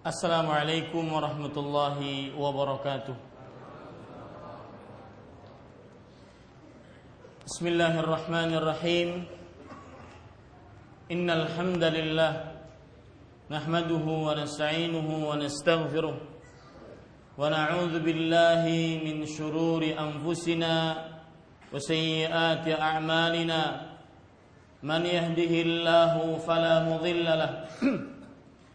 Assalamualaikum warahmatullahi wabarakatuh. Bismillahirrahmanirrahim. Innal alhamdulillah, nahmaduhu wa nasta'inuhu wa nastaghfiruh. Wa na'udzu billahi min shururi anfusina wa a'malina. Man yahdihillahu fala mudilla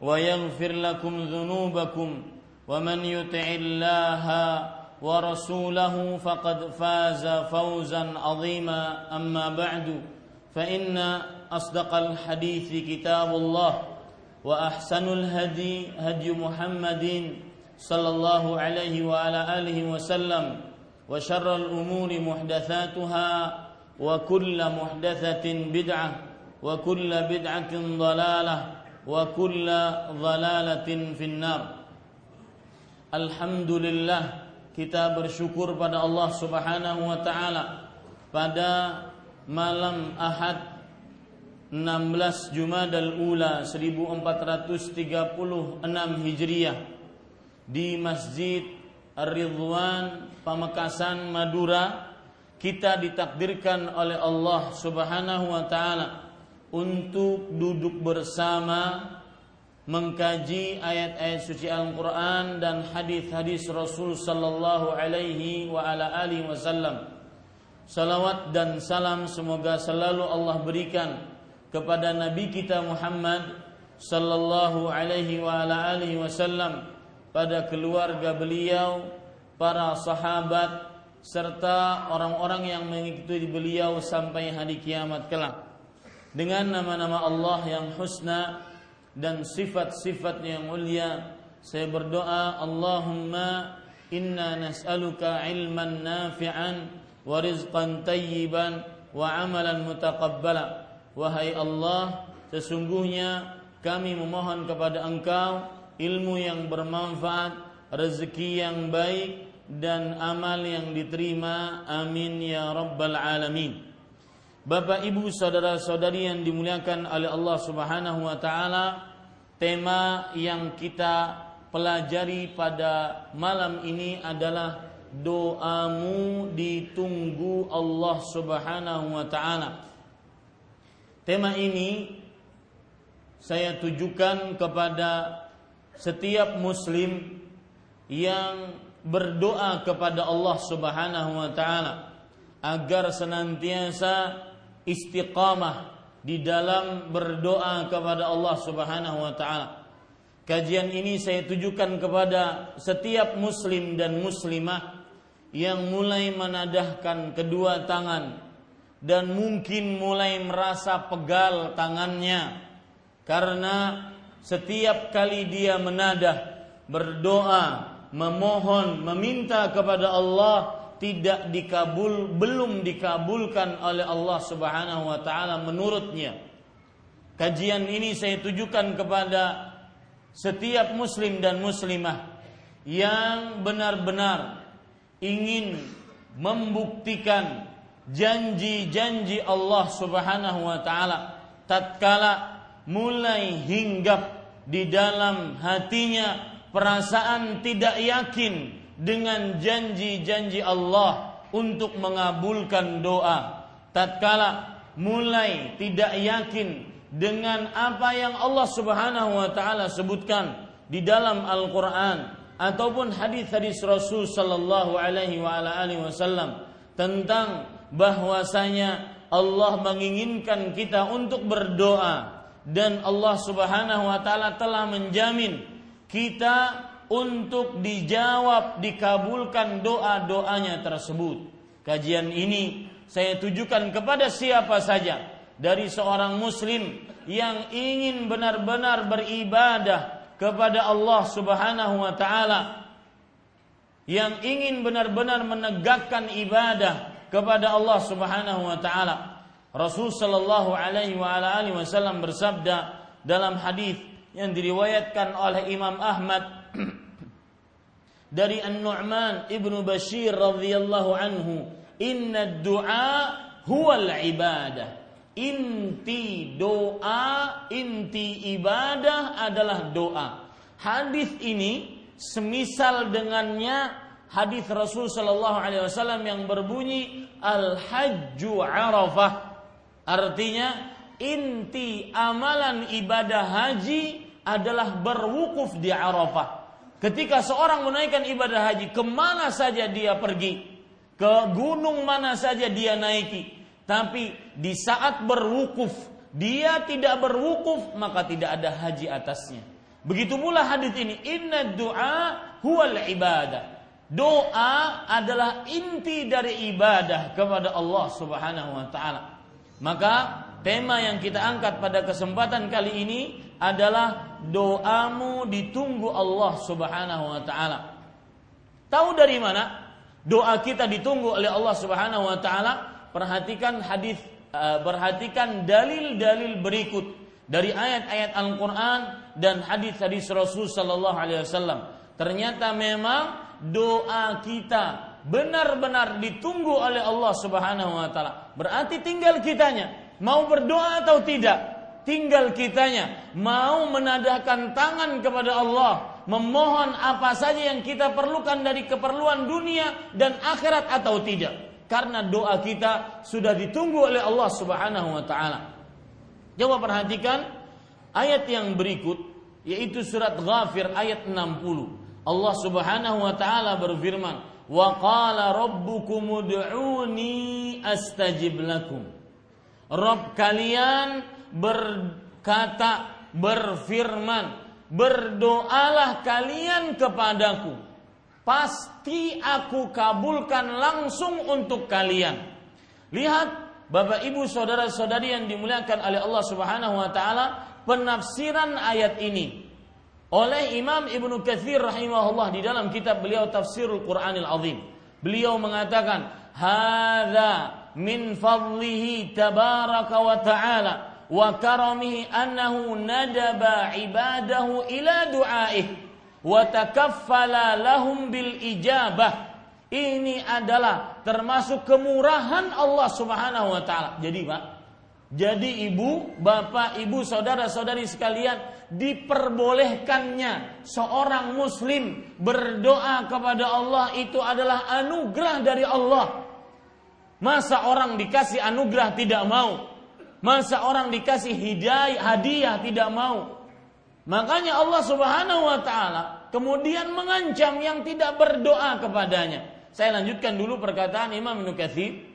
ويغفر لكم ذنوبكم ومن يطع الله ورسوله فقد فاز فوزا عظيما. أما بعد فإن أصدق الحديث كتاب الله وأحسن الهدي هدي محمد صلى الله عليه وعلى آله وسلم وشر الأمور محدثاتها وكل محدثة بدعة وكل بدعة ضلالة وكل ضلالة في النار Alhamdulillah kita bersyukur pada Allah Subhanahu wa taala pada malam Ahad 16 Jumadal Ula 1436 Hijriah di Masjid Ar-Ridwan Pamekasan Madura kita ditakdirkan oleh Allah Subhanahu wa taala untuk duduk bersama mengkaji ayat-ayat suci Al-Qur'an dan hadis-hadis Rasul sallallahu alaihi wa ala alihi wasallam. Salawat dan salam semoga selalu Allah berikan kepada nabi kita Muhammad sallallahu alaihi wa ala alihi wasallam pada keluarga beliau, para sahabat serta orang-orang yang mengikuti beliau sampai hari kiamat kelak dengan nama-nama Allah yang husna dan sifat-sifat yang mulia saya berdoa Allahumma inna nas'aluka ilman nafi'an wa rizqan tayyiban wa amalan mutaqabbala. Wahai Allah sesungguhnya kami memohon kepada Engkau ilmu yang bermanfaat rezeki yang baik dan amal yang diterima. Amin ya rabbal alamin Bapak Ibu saudara-saudari yang dimuliakan oleh Allah Subhanahu wa taala, tema yang kita pelajari pada malam ini adalah doamu ditunggu Allah Subhanahu wa taala. Tema ini saya tujukan kepada setiap muslim yang berdoa kepada Allah Subhanahu wa taala agar senantiasa istiqamah di dalam berdoa kepada Allah Subhanahu wa taala. Kajian ini saya tujukan kepada setiap muslim dan muslimah yang mulai menadahkan kedua tangan dan mungkin mulai merasa pegal tangannya karena setiap kali dia menadah berdoa memohon meminta kepada Allah tidak dikabul belum dikabulkan oleh Allah Subhanahu wa taala menurutnya. Kajian ini saya tujukan kepada setiap muslim dan muslimah yang benar-benar ingin membuktikan janji-janji Allah Subhanahu wa taala tatkala mulai hinggap di dalam hatinya perasaan tidak yakin dengan janji-janji Allah untuk mengabulkan doa. Tatkala mulai tidak yakin dengan apa yang Allah Subhanahu wa taala sebutkan di dalam Al-Qur'an ataupun hadis-hadis Rasul sallallahu alaihi wa ala alihi wasallam tentang bahwasanya Allah menginginkan kita untuk berdoa dan Allah Subhanahu wa taala telah menjamin kita untuk dijawab dikabulkan doa-doanya tersebut. Kajian ini saya tujukan kepada siapa saja dari seorang muslim yang ingin benar-benar beribadah kepada Allah Subhanahu wa taala yang ingin benar-benar menegakkan ibadah kepada Allah Subhanahu wa taala. Rasul sallallahu alaihi wa alihi wasallam bersabda dalam hadis yang diriwayatkan oleh Imam Ahmad dari An-Nu'man Ibnu Bashir radhiyallahu anhu, "Inna du'a al-ibadah." Inti doa, inti ibadah adalah doa. Hadis ini semisal dengannya hadis Rasul Shallallahu Alaihi Wasallam yang berbunyi al hajju arafah artinya inti amalan ibadah haji adalah berwukuf di arafah ketika seorang menaikkan ibadah haji ke mana saja dia pergi ke gunung mana saja dia naiki tapi di saat berwukuf dia tidak berwukuf maka tidak ada haji atasnya. Begitu pula hadis ini inna doa huwal ibadah. Doa adalah inti dari ibadah kepada Allah Subhanahu wa taala. Maka tema yang kita angkat pada kesempatan kali ini adalah doamu ditunggu Allah Subhanahu wa taala. Tahu dari mana doa kita ditunggu oleh Allah Subhanahu wa taala? perhatikan hadis uh, perhatikan dalil-dalil berikut dari ayat-ayat Al-Qur'an dan hadis-hadis Rasul sallallahu alaihi wasallam. Ternyata memang doa kita benar-benar ditunggu oleh Allah Subhanahu wa taala. Berarti tinggal kitanya mau berdoa atau tidak. Tinggal kitanya mau menadahkan tangan kepada Allah, memohon apa saja yang kita perlukan dari keperluan dunia dan akhirat atau tidak karena doa kita sudah ditunggu oleh Allah Subhanahu wa taala. Coba perhatikan ayat yang berikut yaitu surat Ghafir ayat 60. Allah Subhanahu wa taala berfirman, "Wa qala rabbukum ud'uni astajib lakum." Rabb kalian berkata, berfirman, berdoalah kalian kepadaku pasti aku kabulkan langsung untuk kalian. Lihat Bapak Ibu saudara-saudari yang dimuliakan oleh Allah Subhanahu wa taala, penafsiran ayat ini oleh Imam Ibnu Katsir rahimahullah di dalam kitab beliau Tafsirul Qur'anil Azim. Beliau mengatakan, "Hadza min fadlihi tabaraka wa ta'ala wa karamihi annahu nadaba ibadahu ila du'aih." wa takaffala lahum bil ijabah. Ini adalah termasuk kemurahan Allah Subhanahu wa taala. Jadi, Pak, jadi ibu, bapak, ibu, saudara-saudari sekalian diperbolehkannya seorang muslim berdoa kepada Allah itu adalah anugerah dari Allah. Masa orang dikasih anugerah tidak mau? Masa orang dikasih hidayah, hadiah tidak mau? Makanya Allah Subhanahu wa taala kemudian mengancam yang tidak berdoa kepadanya. Saya lanjutkan dulu perkataan Imam Ibnu Katsir.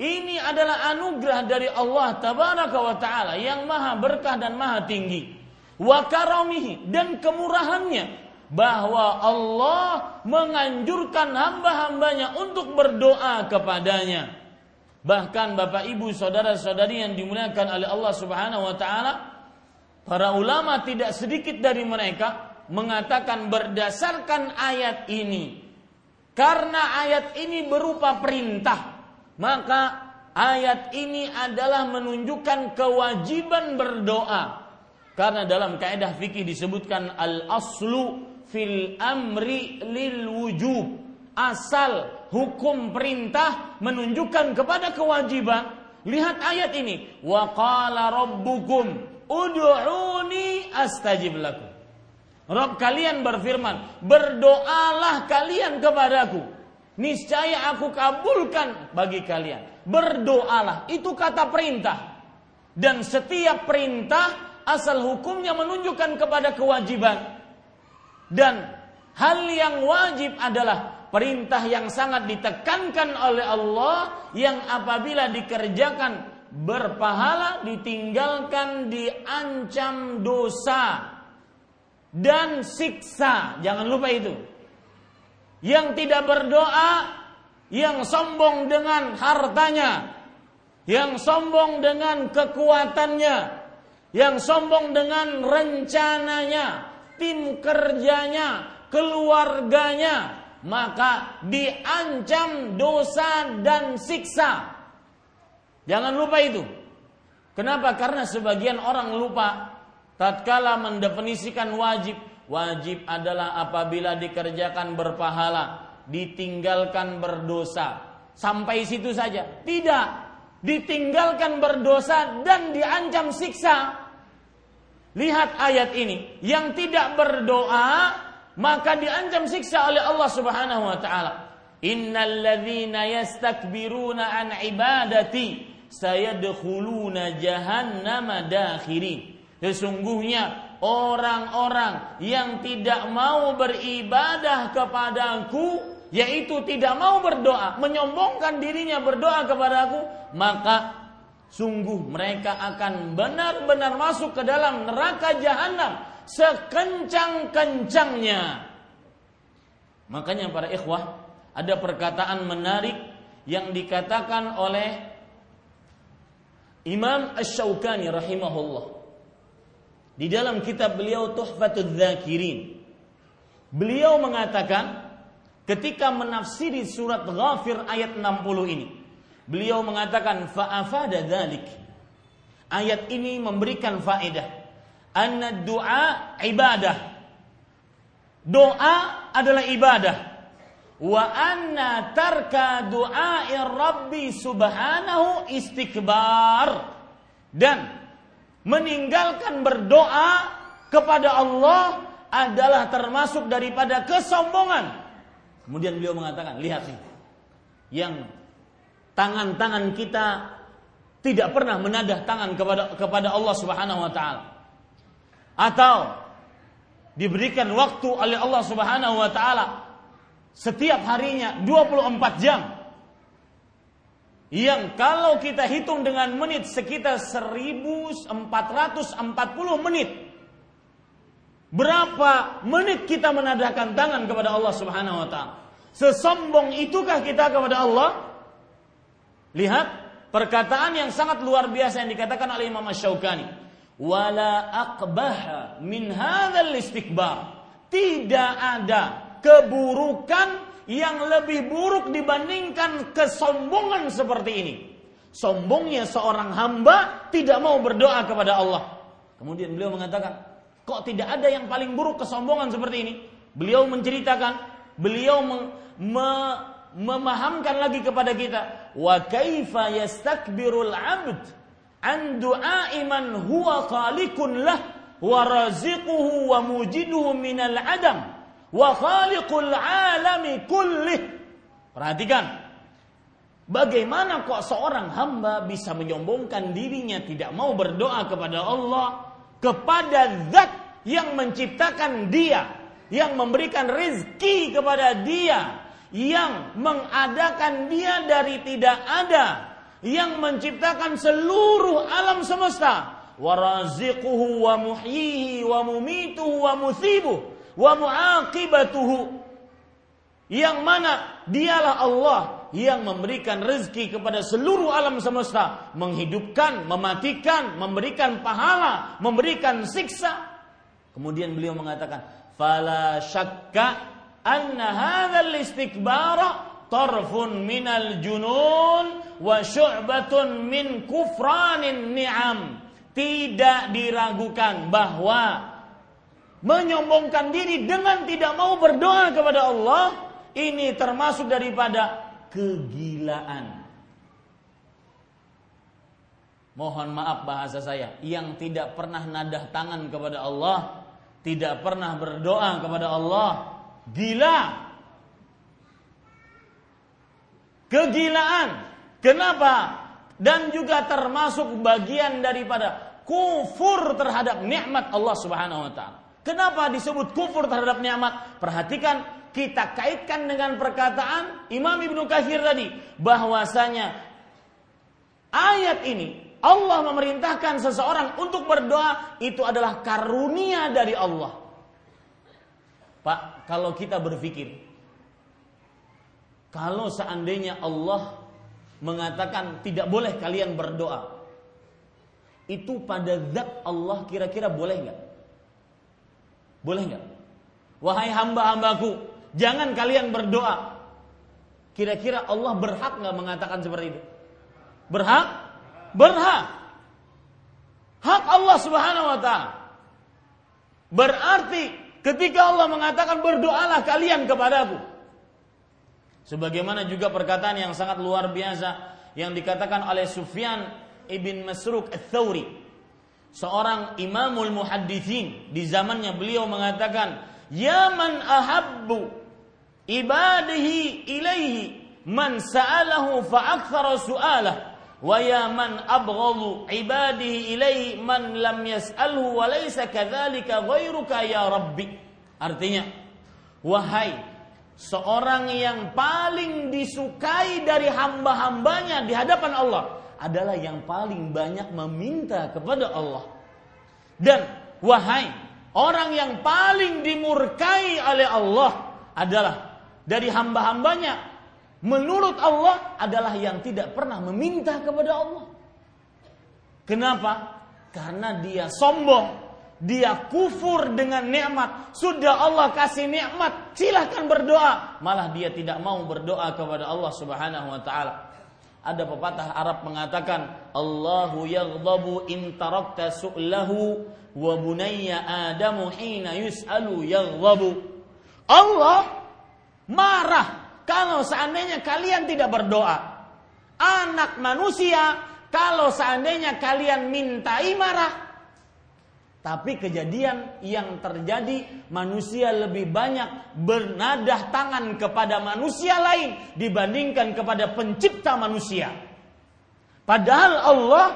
Ini adalah anugerah dari Allah tabaraka wa taala yang maha berkah dan maha tinggi. Wa karamihi dan kemurahannya bahwa Allah menganjurkan hamba-hambanya untuk berdoa kepadanya. Bahkan Bapak Ibu saudara-saudari yang dimuliakan oleh Allah Subhanahu wa taala Para ulama tidak sedikit dari mereka mengatakan berdasarkan ayat ini. Karena ayat ini berupa perintah, maka ayat ini adalah menunjukkan kewajiban berdoa. Karena dalam kaidah fikih disebutkan al-aslu fil amri lil wujub. Asal hukum perintah menunjukkan kepada kewajiban. Lihat ayat ini. Wa qala rabbukum Udu'uni astajib lakum. Rob kalian berfirman, berdoalah kalian kepadaku. Niscaya aku kabulkan bagi kalian. Berdoalah, itu kata perintah. Dan setiap perintah asal hukumnya menunjukkan kepada kewajiban. Dan Hal yang wajib adalah perintah yang sangat ditekankan oleh Allah yang apabila dikerjakan berpahala ditinggalkan diancam dosa dan siksa. Jangan lupa itu. Yang tidak berdoa, yang sombong dengan hartanya, yang sombong dengan kekuatannya, yang sombong dengan rencananya, tim kerjanya, keluarganya, maka diancam dosa dan siksa. Jangan lupa itu. Kenapa? Karena sebagian orang lupa tatkala mendefinisikan wajib. Wajib adalah apabila dikerjakan berpahala, ditinggalkan berdosa. Sampai situ saja. Tidak. Ditinggalkan berdosa dan diancam siksa. Lihat ayat ini, yang tidak berdoa maka diancam siksa oleh Allah Subhanahu wa taala. Innal ladzina yastakbiruna an ibadati sayadkhuluna jahannama dakhirin. Sesungguhnya orang-orang yang tidak mau beribadah kepadaku yaitu tidak mau berdoa, menyombongkan dirinya berdoa kepadaku, maka sungguh mereka akan benar-benar masuk ke dalam neraka jahanam sekencang-kencangnya. Makanya para ikhwah, ada perkataan menarik yang dikatakan oleh Imam Ash-Shawkani rahimahullah di dalam kitab beliau Tuhfatul Dzakirin. Beliau mengatakan ketika menafsiri surat Ghafir ayat 60 ini, Beliau mengatakan fa'afada dzalik. Ayat ini memberikan faedah. Anna doa ibadah. Doa adalah ibadah. Wa anna tarka du'ai Rabbi subhanahu istikbar. Dan meninggalkan berdoa kepada Allah adalah termasuk daripada kesombongan. Kemudian beliau mengatakan, lihat nih. Yang tangan-tangan kita tidak pernah menadah tangan kepada kepada Allah Subhanahu wa taala. Atau diberikan waktu oleh Allah Subhanahu wa taala setiap harinya 24 jam. Yang kalau kita hitung dengan menit sekitar 1440 menit. Berapa menit kita menadahkan tangan kepada Allah Subhanahu wa taala? Sesombong itukah kita kepada Allah? Lihat perkataan yang sangat luar biasa yang dikatakan oleh Imam Asy-Syaukani. Wala aqbaha min hadzal istikbar. Tidak ada keburukan yang lebih buruk dibandingkan kesombongan seperti ini. Sombongnya seorang hamba tidak mau berdoa kepada Allah. Kemudian beliau mengatakan, kok tidak ada yang paling buruk kesombongan seperti ini? Beliau menceritakan, beliau me, memahamkan lagi kepada kita wa kaifa yastakbirul abd an du'ai man huwa khaliqun lah wa raziquhu wa mujiduhu minal adam wa khaliqul alami kullih perhatikan. Bagaimana kok seorang hamba bisa menyombongkan dirinya tidak mau berdoa kepada Allah kepada zat yang menciptakan dia yang memberikan rezeki kepada dia yang mengadakan dia dari tidak ada, yang menciptakan seluruh alam semesta, waraziquhu wa muhyihi wa mumituhu wa musibuh wa muaqibatuhu. Yang mana dialah Allah yang memberikan rezeki kepada seluruh alam semesta, menghidupkan, mematikan, memberikan pahala, memberikan siksa. Kemudian beliau mengatakan, "Fala syakka anna hadzal istikbara tarfun minal junun wa syu'batun min kufranin ni'am. Tidak diragukan bahwa menyombongkan diri dengan tidak mau berdoa kepada Allah ini termasuk daripada kegilaan. Mohon maaf bahasa saya, yang tidak pernah nadah tangan kepada Allah, tidak pernah berdoa kepada Allah, gila. Kegilaan. Kenapa? Dan juga termasuk bagian daripada kufur terhadap nikmat Allah Subhanahu wa taala. Kenapa disebut kufur terhadap nikmat? Perhatikan kita kaitkan dengan perkataan Imam Ibnu Katsir tadi bahwasanya ayat ini Allah memerintahkan seseorang untuk berdoa itu adalah karunia dari Allah. Pak, kalau kita berpikir kalau seandainya Allah mengatakan tidak boleh kalian berdoa, itu pada zat Allah kira-kira boleh nggak? Boleh nggak? Wahai hamba-hambaku, jangan kalian berdoa. Kira-kira Allah berhak nggak mengatakan seperti itu? Berhak? Berhak. Hak Allah Subhanahu wa taala. Berarti ketika Allah mengatakan berdoalah kalian kepadaku. Sebagaimana juga perkataan yang sangat luar biasa yang dikatakan oleh Sufyan ibn Masruk al-Thawri. Seorang imamul muhaddithin di zamannya beliau mengatakan, "Ya man ahabbu ibadihi ilaihi man sa'alahu fa'akthara su'alah." Wa ya man abghadu ibadihi ilaihi man lam yas'alhu wa laysa kadzalika ghairuka ya rabbi. Artinya, wahai seorang yang paling disukai dari hamba-hambanya di hadapan Allah adalah yang paling banyak meminta kepada Allah. Dan wahai orang yang paling dimurkai oleh Allah adalah dari hamba-hambanya menurut Allah adalah yang tidak pernah meminta kepada Allah. Kenapa? Karena dia sombong, dia kufur dengan nikmat. Sudah Allah kasih nikmat, silahkan berdoa. Malah dia tidak mau berdoa kepada Allah Subhanahu wa taala. Ada pepatah Arab mengatakan, Allahu yaghdabu in tarakta su'lahu wa bunayya Adamu hina yus'alu yaghdabu. Allah marah kalau seandainya kalian tidak berdoa. Anak manusia kalau seandainya kalian mintai marah, tapi kejadian yang terjadi manusia lebih banyak bernadah tangan kepada manusia lain dibandingkan kepada pencipta manusia. Padahal Allah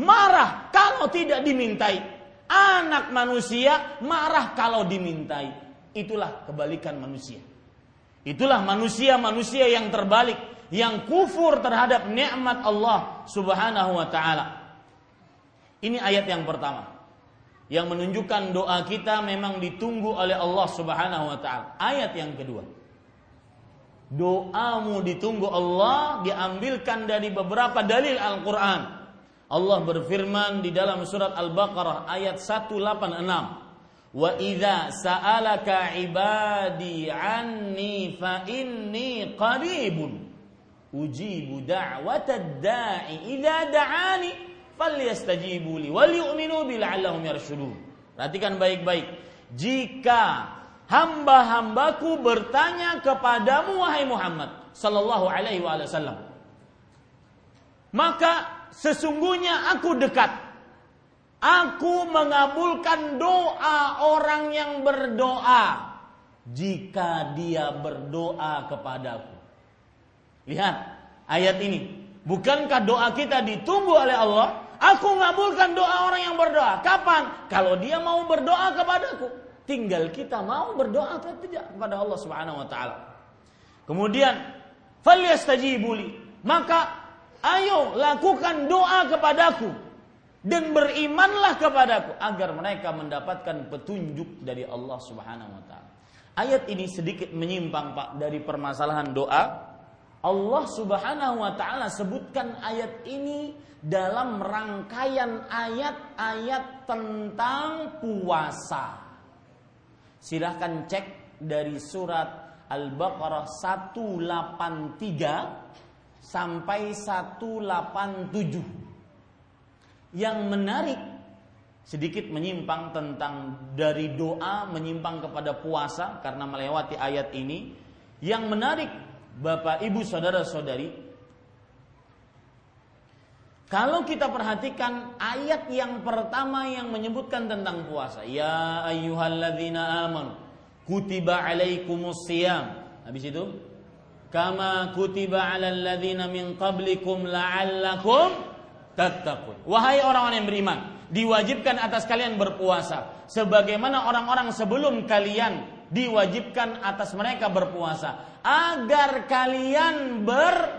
marah kalau tidak dimintai. Anak manusia marah kalau dimintai. Itulah kebalikan manusia. Itulah manusia-manusia yang terbalik, yang kufur terhadap nikmat Allah Subhanahu wa taala. Ini ayat yang pertama yang menunjukkan doa kita memang ditunggu oleh Allah Subhanahu wa taala. Ayat yang kedua. Doamu ditunggu Allah diambilkan dari beberapa dalil Al-Qur'an. Allah berfirman di dalam surat Al-Baqarah ayat 186. Wa idza sa'alaka ibadi anni fa inni qaribun ujibu da'watad da'i idza da'ani falyastajibu li wal yu'minu bi la'allahum yarshudun. Perhatikan baik-baik. Jika hamba-hambaku bertanya kepadamu wahai Muhammad sallallahu alaihi wasallam maka sesungguhnya aku dekat aku mengabulkan doa orang yang berdoa jika dia berdoa kepadaku lihat ayat ini bukankah doa kita ditunggu oleh Allah Aku ngabulkan doa orang yang berdoa. Kapan? Kalau dia mau berdoa kepadaku. Tinggal kita mau berdoa atau tidak kepada Allah Subhanahu wa taala. Kemudian falyastajibuli. Maka ayo lakukan doa kepadaku dan berimanlah kepadaku agar mereka mendapatkan petunjuk dari Allah Subhanahu wa taala. Ayat ini sedikit menyimpang Pak dari permasalahan doa. Allah Subhanahu wa taala sebutkan ayat ini dalam rangkaian ayat-ayat tentang puasa. Silahkan cek dari surat Al-Baqarah 183 sampai 187. Yang menarik sedikit menyimpang tentang dari doa menyimpang kepada puasa karena melewati ayat ini. Yang menarik Bapak Ibu saudara-saudari kalau kita perhatikan ayat yang pertama yang menyebutkan tentang puasa, ya ayyuhalladzina amanu kutiba alaikumus siyam. Habis itu kama kutiba alal ladzina min qablikum la'allakum tattaqun. Wahai orang-orang yang beriman, diwajibkan atas kalian berpuasa sebagaimana orang-orang sebelum kalian diwajibkan atas mereka berpuasa agar kalian bertakwa.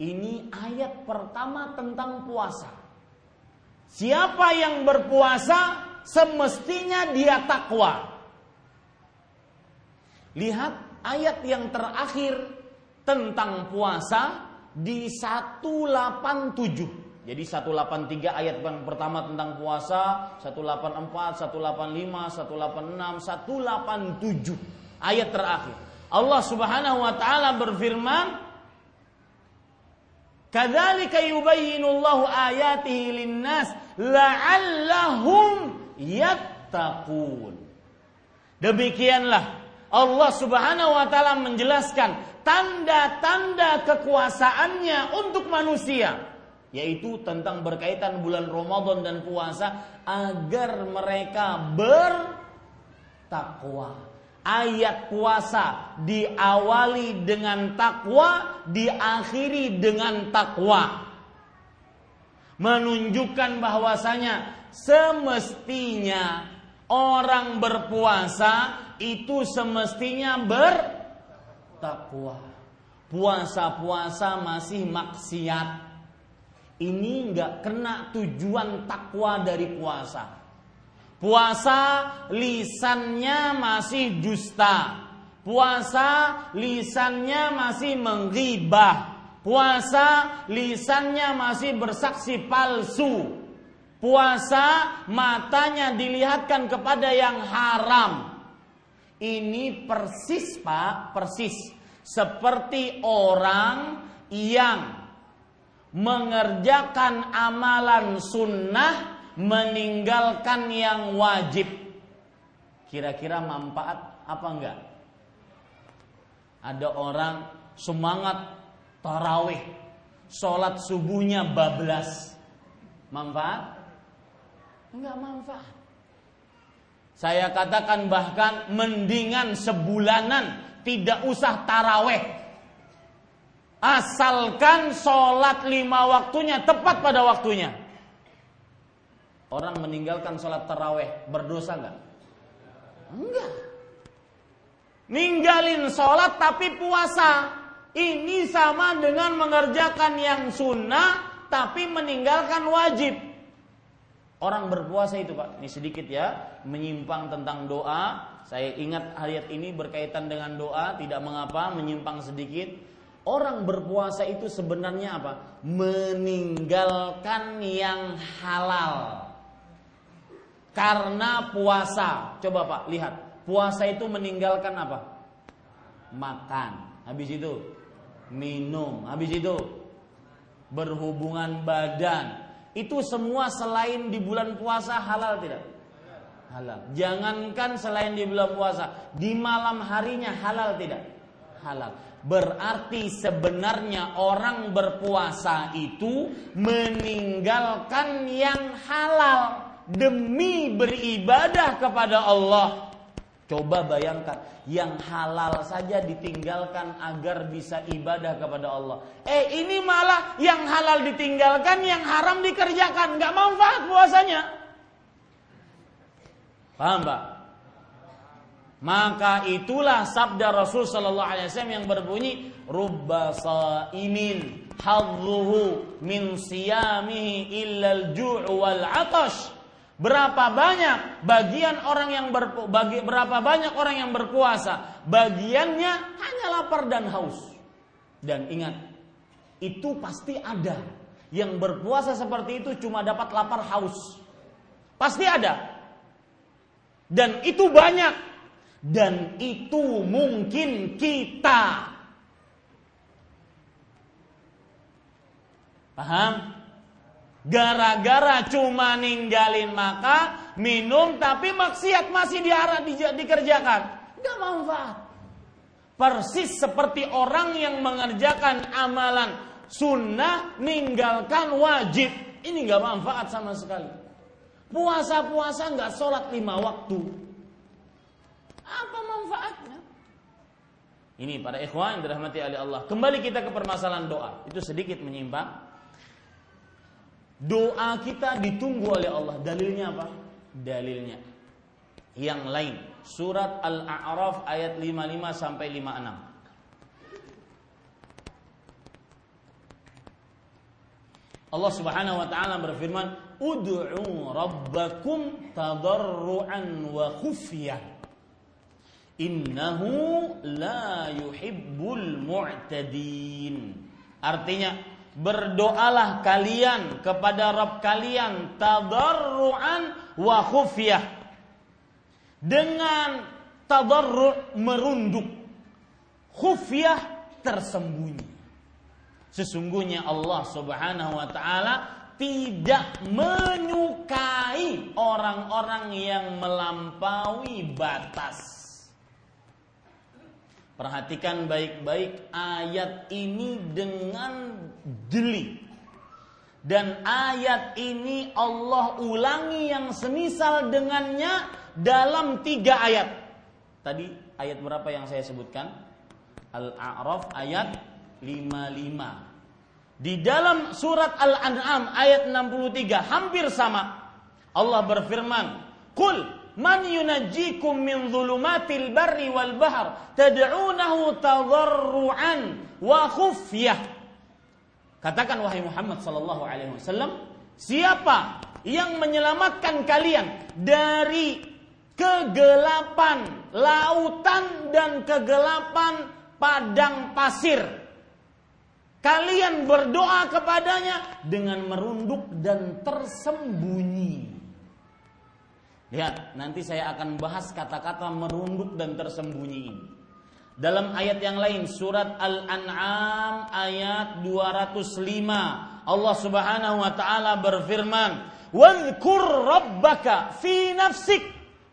Ini ayat pertama tentang puasa. Siapa yang berpuasa semestinya dia takwa. Lihat ayat yang terakhir tentang puasa di 187. Jadi 183 ayat yang pertama tentang puasa, 184, 185, 186, 187 ayat terakhir. Allah Subhanahu wa taala berfirman, "Kadzalika yubayyinullahu ayatihi lin-nas la'allahum yattaqun." Demikianlah Allah Subhanahu wa taala menjelaskan tanda-tanda kekuasaannya untuk manusia yaitu tentang berkaitan bulan Ramadan dan puasa agar mereka bertakwa. Ayat puasa diawali dengan takwa, diakhiri dengan takwa. Menunjukkan bahwasanya semestinya orang berpuasa itu semestinya bertakwa. Puasa-puasa masih maksiat ini nggak kena tujuan takwa dari puasa. Puasa lisannya masih dusta. Puasa lisannya masih menggibah. Puasa lisannya masih bersaksi palsu. Puasa matanya dilihatkan kepada yang haram. Ini persis Pak, persis. Seperti orang yang mengerjakan amalan sunnah meninggalkan yang wajib. Kira-kira manfaat apa enggak? Ada orang semangat tarawih sholat subuhnya bablas. Manfaat? Enggak manfaat saya katakan bahkan mendingan sebulanan tidak usah taraweh Asalkan sholat lima waktunya tepat pada waktunya. Orang meninggalkan sholat taraweh berdosa nggak? Enggak. Ninggalin sholat tapi puasa. Ini sama dengan mengerjakan yang sunnah tapi meninggalkan wajib. Orang berpuasa itu pak, ini sedikit ya, menyimpang tentang doa. Saya ingat ayat ini berkaitan dengan doa, tidak mengapa menyimpang sedikit Orang berpuasa itu sebenarnya apa? Meninggalkan yang halal. Karena puasa. Coba Pak, lihat. Puasa itu meninggalkan apa? Makan. Habis itu minum. Habis itu berhubungan badan. Itu semua selain di bulan puasa halal tidak? Halal. Jangankan selain di bulan puasa, di malam harinya halal tidak? Halal Berarti sebenarnya orang berpuasa itu meninggalkan yang halal demi beribadah kepada Allah. Coba bayangkan, yang halal saja ditinggalkan agar bisa ibadah kepada Allah. Eh ini malah yang halal ditinggalkan, yang haram dikerjakan, nggak manfaat puasanya. Paham pak? Maka itulah sabda Rasul sallallahu alaihi wasallam yang berbunyi rubba saimin hadzuhu min siyamihi illal ju' wal atash. Berapa banyak bagian orang yang berpu, bagi, berapa banyak orang yang berpuasa, bagiannya hanya lapar dan haus. Dan ingat, itu pasti ada. Yang berpuasa seperti itu cuma dapat lapar haus. Pasti ada. Dan itu banyak dan itu mungkin kita. Paham? Gara-gara cuma ninggalin maka minum tapi maksiat masih diarah di, dikerjakan. Gak manfaat. Persis seperti orang yang mengerjakan amalan sunnah ninggalkan wajib. Ini gak manfaat sama sekali. Puasa-puasa gak sholat lima waktu. Apa manfaatnya? Ini para ikhwan dirahmati oleh Allah. Kembali kita ke permasalahan doa. Itu sedikit menyimpang. Doa kita ditunggu oleh Allah. Dalilnya apa? Dalilnya yang lain. Surat Al-A'raf ayat 55 sampai 56. Allah Subhanahu wa taala berfirman, "Ud'u rabbakum tadarruan wa khufyah." Innahu la yuhibbul mu'tadin. Artinya, berdoalah kalian kepada Rabb kalian tadarruan wa khufyah. Dengan tadarru' merunduk, khufyah tersembunyi. Sesungguhnya Allah Subhanahu wa taala tidak menyukai orang-orang yang melampaui batas. Perhatikan baik-baik ayat ini dengan jeli. Dan ayat ini Allah ulangi yang semisal dengannya dalam tiga ayat. Tadi ayat berapa yang saya sebutkan? Al-A'raf ayat 55. Di dalam surat Al-An'am ayat 63 hampir sama. Allah berfirman, "Qul man yunajjikum min dhulumatil barri wal bahr tad'unahu tadarruan wa khufyah." Katakan wahai Muhammad sallallahu alaihi wasallam, siapa yang menyelamatkan kalian dari kegelapan lautan dan kegelapan padang pasir? Kalian berdoa kepadanya dengan merunduk dan tersembunyi. Lihat, nanti saya akan bahas kata-kata merunduk dan tersembunyi ini. Dalam ayat yang lain surat Al-An'am ayat 205 Allah Subhanahu wa taala berfirman, "Wadhkur rabbaka fi nafsik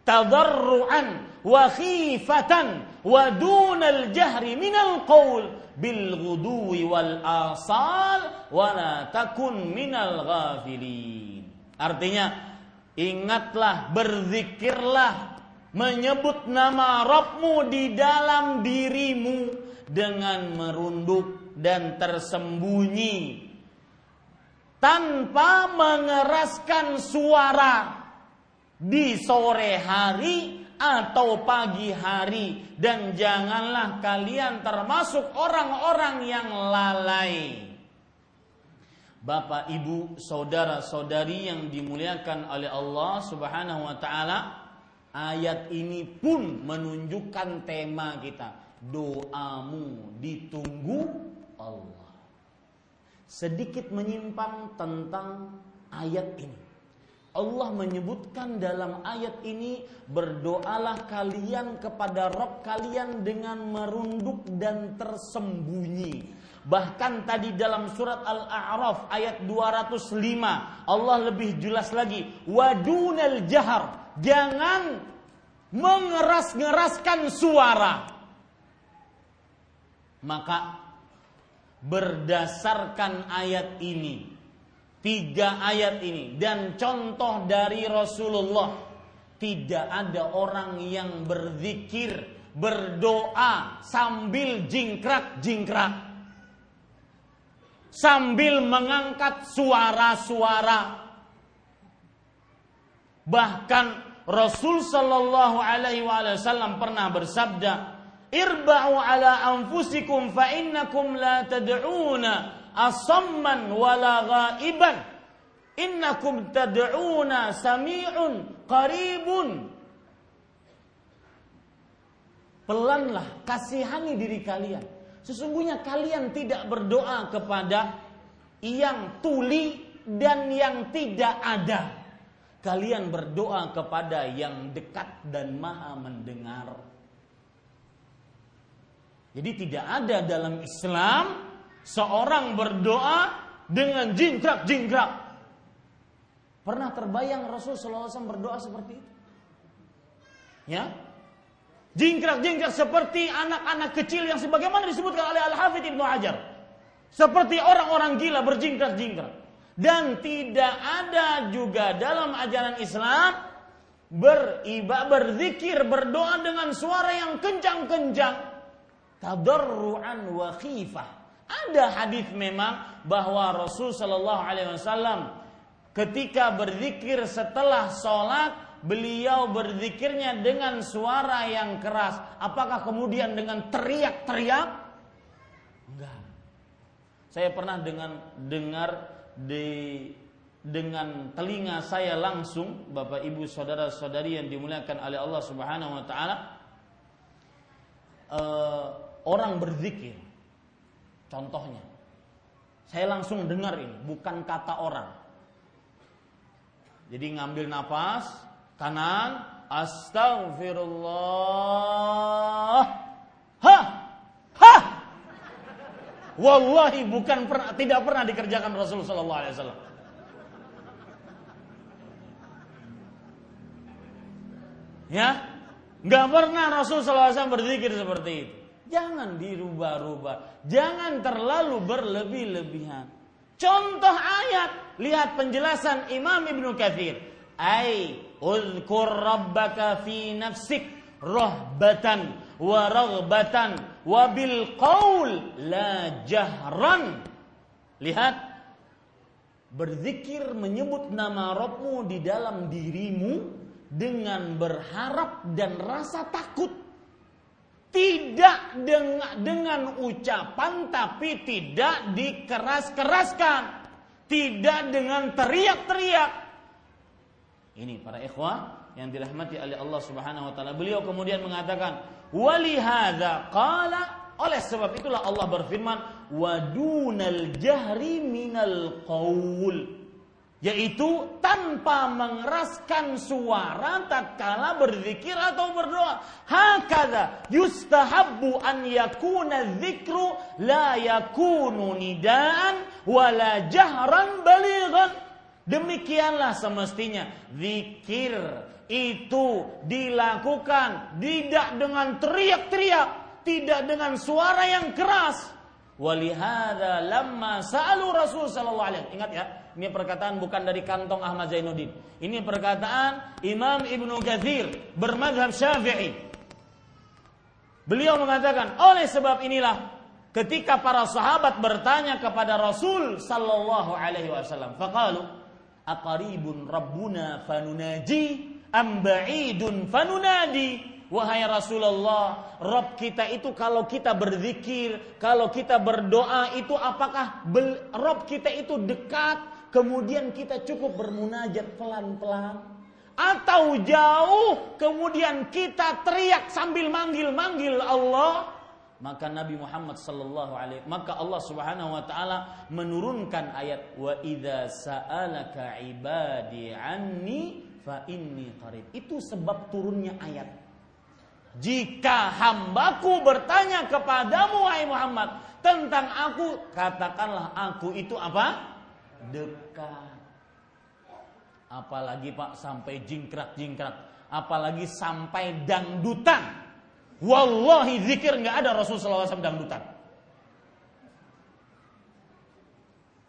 tadarruan wa khifatan wa dunal jahri minal qaul bil ghudwi wal asal wala takun minal ghafilin. Artinya ingatlah berzikirlah menyebut nama Rabbmu di dalam dirimu dengan merunduk dan tersembunyi tanpa mengeraskan suara di sore hari atau pagi hari dan janganlah kalian termasuk orang-orang yang lalai. Bapak, Ibu, saudara-saudari yang dimuliakan oleh Allah Subhanahu wa taala, ayat ini pun menunjukkan tema kita, doamu ditunggu Allah. Sedikit menyimpang tentang ayat ini. Allah menyebutkan dalam ayat ini berdoalah kalian kepada Rob kalian dengan merunduk dan tersembunyi. Bahkan tadi dalam surat Al-A'raf ayat 205 Allah lebih jelas lagi wadunal jahar jangan mengeras-ngeraskan suara. Maka berdasarkan ayat ini tiga ayat ini dan contoh dari Rasulullah tidak ada orang yang berzikir berdoa sambil jingkrak-jingkrak sambil mengangkat suara-suara bahkan Rasul Shallallahu Alaihi Wasallam pernah bersabda irba'u ala anfusikum fa innakum la tad'una asamman wala ghaiban. Innakum tad'una sami'un qaribun. Pelanlah kasihani diri kalian. Sesungguhnya kalian tidak berdoa kepada yang tuli dan yang tidak ada kalian berdoa kepada yang dekat dan maha mendengar jadi tidak ada dalam Islam seorang berdoa dengan jingkrak-jingkrak. Pernah terbayang Rasul SAW berdoa seperti itu? Ya, jingkrak-jingkrak seperti anak-anak kecil yang sebagaimana disebutkan oleh Al-Hafidh Ibnu Hajar. Seperti orang-orang gila berjingkrak-jingkrak. Dan tidak ada juga dalam ajaran Islam beribadah, berzikir, berdoa dengan suara yang kencang-kencang. Tadarruan wa khifah. Ada hadis memang bahwa Rasul Shallallahu Alaihi Wasallam ketika berzikir setelah sholat beliau berzikirnya dengan suara yang keras. Apakah kemudian dengan teriak-teriak? Enggak. Saya pernah dengan dengar di dengan telinga saya langsung Bapak Ibu saudara-saudari yang dimuliakan oleh Allah Subhanahu wa taala uh, orang berzikir. Contohnya saya langsung dengar ini bukan kata orang. Jadi ngambil nafas kanan astagfirullah ha wallahi bukan pernah tidak pernah dikerjakan Rasulullah sallallahu alaihi Ya, nggak pernah Rasul SAW berzikir seperti itu. Jangan dirubah-rubah, jangan terlalu berlebih-lebihan. Contoh ayat, lihat penjelasan Imam Ibnu Katsir. Ai uzkur rabbaka fi nafsik rahbatan wa raghbatan wa bil qaul la jahran. Lihat berzikir menyebut nama Rabbmu di dalam dirimu dengan berharap dan rasa takut. Tidak dengan, dengan ucapan tapi tidak dikeras-keraskan. Tidak dengan teriak-teriak. Ini para ikhwah yang dirahmati oleh Allah Subhanahu wa taala. Beliau kemudian mengatakan, "Walihadza qala" oleh sebab itulah Allah berfirman, "Wadunal jahri minal qaul." yaitu tanpa mengeraskan suara tatkala berzikir atau berdoa. Hakada yustahabbu an yakuna dzikru la yakunu nidaan wala jahran balighan. Demikianlah semestinya zikir itu dilakukan tidak dengan teriak-teriak, tidak dengan suara yang keras. Walihada lamma sa'alu Rasul sallallahu alaihi Ingat ya, ini perkataan bukan dari kantong Ahmad Zainuddin. Ini perkataan Imam Ibnu Katsir bermadhab Syafi'i. Beliau mengatakan, oleh sebab inilah ketika para sahabat bertanya kepada Rasul sallallahu alaihi wasallam, faqalu aqaribun rabbuna fanunaji am ba'idun fanunadi? Wahai Rasulullah, Rob kita itu kalau kita berzikir, kalau kita berdoa itu apakah Rob kita itu dekat kemudian kita cukup bermunajat pelan-pelan atau jauh kemudian kita teriak sambil manggil-manggil Allah maka Nabi Muhammad sallallahu alaihi maka Allah Subhanahu wa taala menurunkan ayat wa idza sa'alaka ibadi anni fa inni qarib itu sebab turunnya ayat jika hambaku bertanya kepadamu wahai Muhammad tentang aku katakanlah aku itu apa dekat. Apalagi Pak sampai jingkrak-jingkrak, apalagi sampai dangdutan. Wallahi zikir nggak ada Rasulullah SAW dangdutan.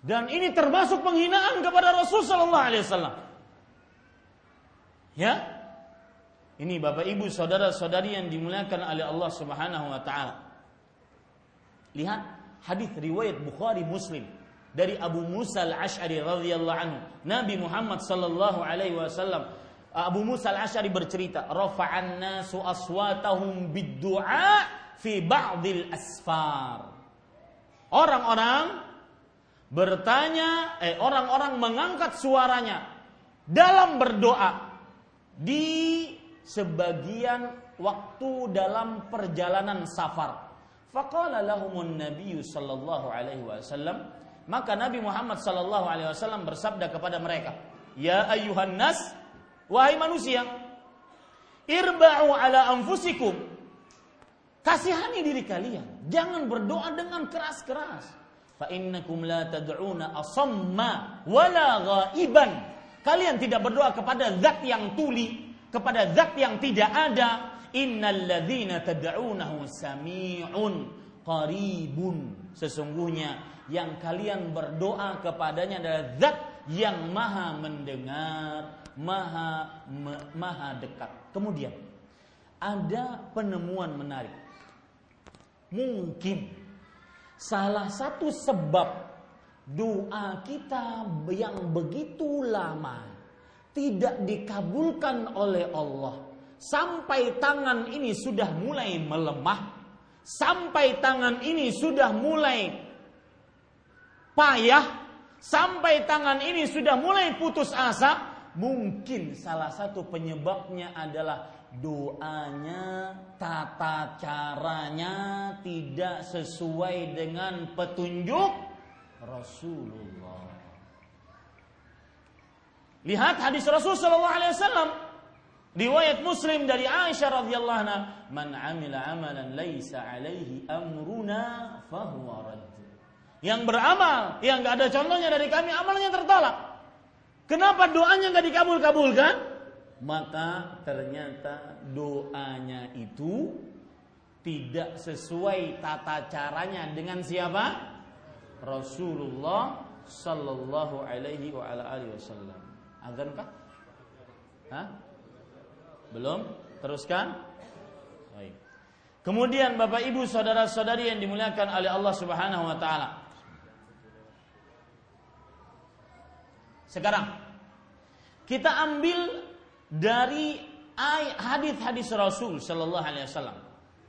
Dan ini termasuk penghinaan kepada Rasulullah SAW. Ya, ini Bapak Ibu saudara-saudari yang dimuliakan oleh Allah Subhanahu wa taala. Lihat hadis riwayat Bukhari Muslim dari Abu Musa al-Ash'ari radhiyallahu anhu. Nabi Muhammad sallallahu alaihi wasallam Abu Musa al-Ash'ari bercerita, "Rafa'an nasu aswatahum bid-du'a fi ba'dil asfar." Orang-orang bertanya, eh orang-orang mengangkat suaranya dalam berdoa di sebagian waktu dalam perjalanan safar. Faqala lahumun nabiyyu sallallahu alaihi wasallam maka Nabi Muhammad sallallahu alaihi wasallam bersabda kepada mereka, "Ya ayuhan nas, wahai manusia, irba'u ala anfusikum." Kasihani diri kalian, jangan berdoa dengan keras-keras. Fa innakum la tad'una asamma wala ghaiban. Kalian tidak berdoa kepada zat yang tuli, kepada zat yang tidak ada. Innal ladzina tad'unahu sami'un qaribun. Sesungguhnya yang kalian berdoa kepadanya adalah zat yang maha mendengar, maha me, maha dekat. Kemudian ada penemuan menarik. Mungkin salah satu sebab doa kita yang begitu lama tidak dikabulkan oleh Allah. Sampai tangan ini sudah mulai melemah. Sampai tangan ini sudah mulai payah. Sampai tangan ini sudah mulai putus asa. Mungkin salah satu penyebabnya adalah doanya, tata caranya tidak sesuai dengan petunjuk Rasulullah. Lihat hadis Rasul sallallahu alaihi wasallam riwayat Muslim dari Aisyah radhiyallahu anha, "Man 'amila 'amalan laisa 'alaihi amruna fahuwa rad." Yang beramal yang enggak ada contohnya dari kami amalnya tertolak. Kenapa doanya enggak dikabul-kabulkan? Maka ternyata doanya itu tidak sesuai tata caranya dengan siapa? Rasulullah sallallahu alaihi wa ala alihi wasallam. Azankah? Hah? Belum? Teruskan? Baik. Kemudian Bapak Ibu saudara-saudari yang dimuliakan oleh Allah Subhanahu wa taala. Sekarang kita ambil dari hadis-hadis Rasul sallallahu alaihi wasallam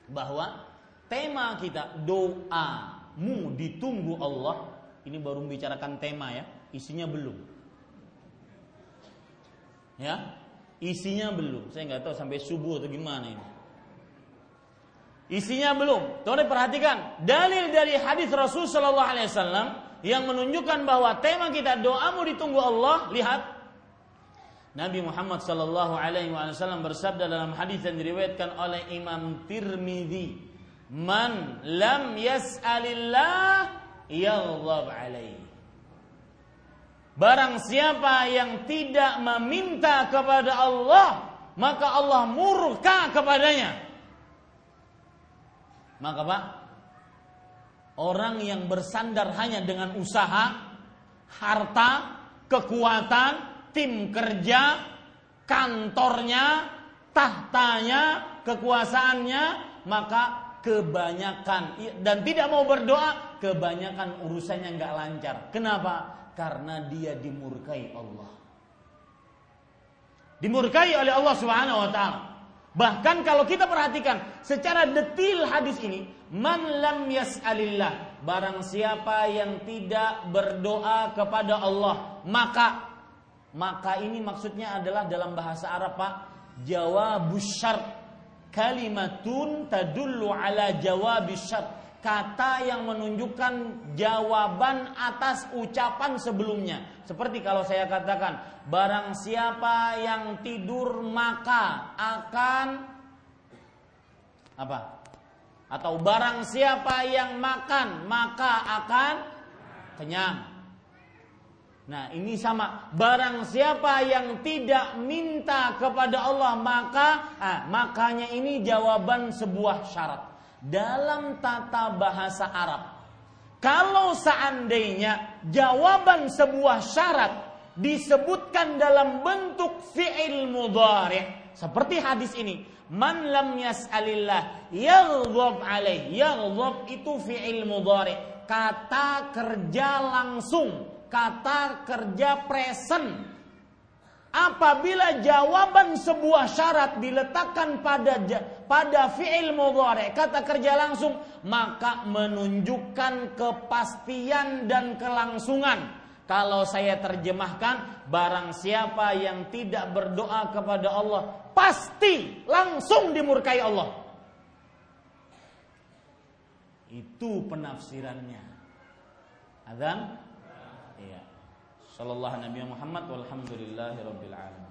bahwa tema kita doa mu ditunggu Allah. Ini baru membicarakan tema ya. Isinya belum. Ya? Isinya belum. Saya nggak tahu sampai subuh atau gimana ini. Isinya belum. Tolong perhatikan dalil dari hadis Rasul Shallallahu Alaihi Wasallam yang menunjukkan bahwa tema kita doamu ditunggu Allah. Lihat. Nabi Muhammad Shallallahu Alaihi Wasallam bersabda dalam hadis yang diriwayatkan oleh Imam Tirmidzi Man lam yas'alillah yaghdab alaih. Barang siapa yang tidak meminta kepada Allah, maka Allah murka kepadanya. Maka Pak, orang yang bersandar hanya dengan usaha, harta, kekuatan, tim kerja, kantornya, tahtanya, kekuasaannya, maka kebanyakan dan tidak mau berdoa, kebanyakan urusannya nggak lancar. Kenapa? Karena dia dimurkai Allah. Dimurkai oleh Allah Subhanahu wa taala. Bahkan kalau kita perhatikan secara detil hadis ini, man lam yas'alillah, barang siapa yang tidak berdoa kepada Allah, maka maka ini maksudnya adalah dalam bahasa Arab Pak, jawabus syart kalimatun tadullu ala jawab syart kata yang menunjukkan jawaban atas ucapan sebelumnya. Seperti kalau saya katakan barang siapa yang tidur maka akan apa? Atau barang siapa yang makan maka akan kenyang Nah ini sama. Barang siapa yang tidak minta kepada Allah Maka ah, Makanya ini jawaban sebuah syarat. Dalam tata bahasa Arab Kalau seandainya Jawaban sebuah syarat Disebutkan dalam bentuk fi'il mudhari' Seperti hadis ini Man lam yas'alillah Yaghdab alaih. Yaghdab itu fi'il mudhari' Kata kerja langsung kata kerja present. Apabila jawaban sebuah syarat diletakkan pada pada fi'il mudhari, kata kerja langsung, maka menunjukkan kepastian dan kelangsungan. Kalau saya terjemahkan, barang siapa yang tidak berdoa kepada Allah, pasti langsung dimurkai Allah. Itu penafsirannya. Adhan Sallallahu Nabi Muhammad walhamdulillahi rabbil alamin.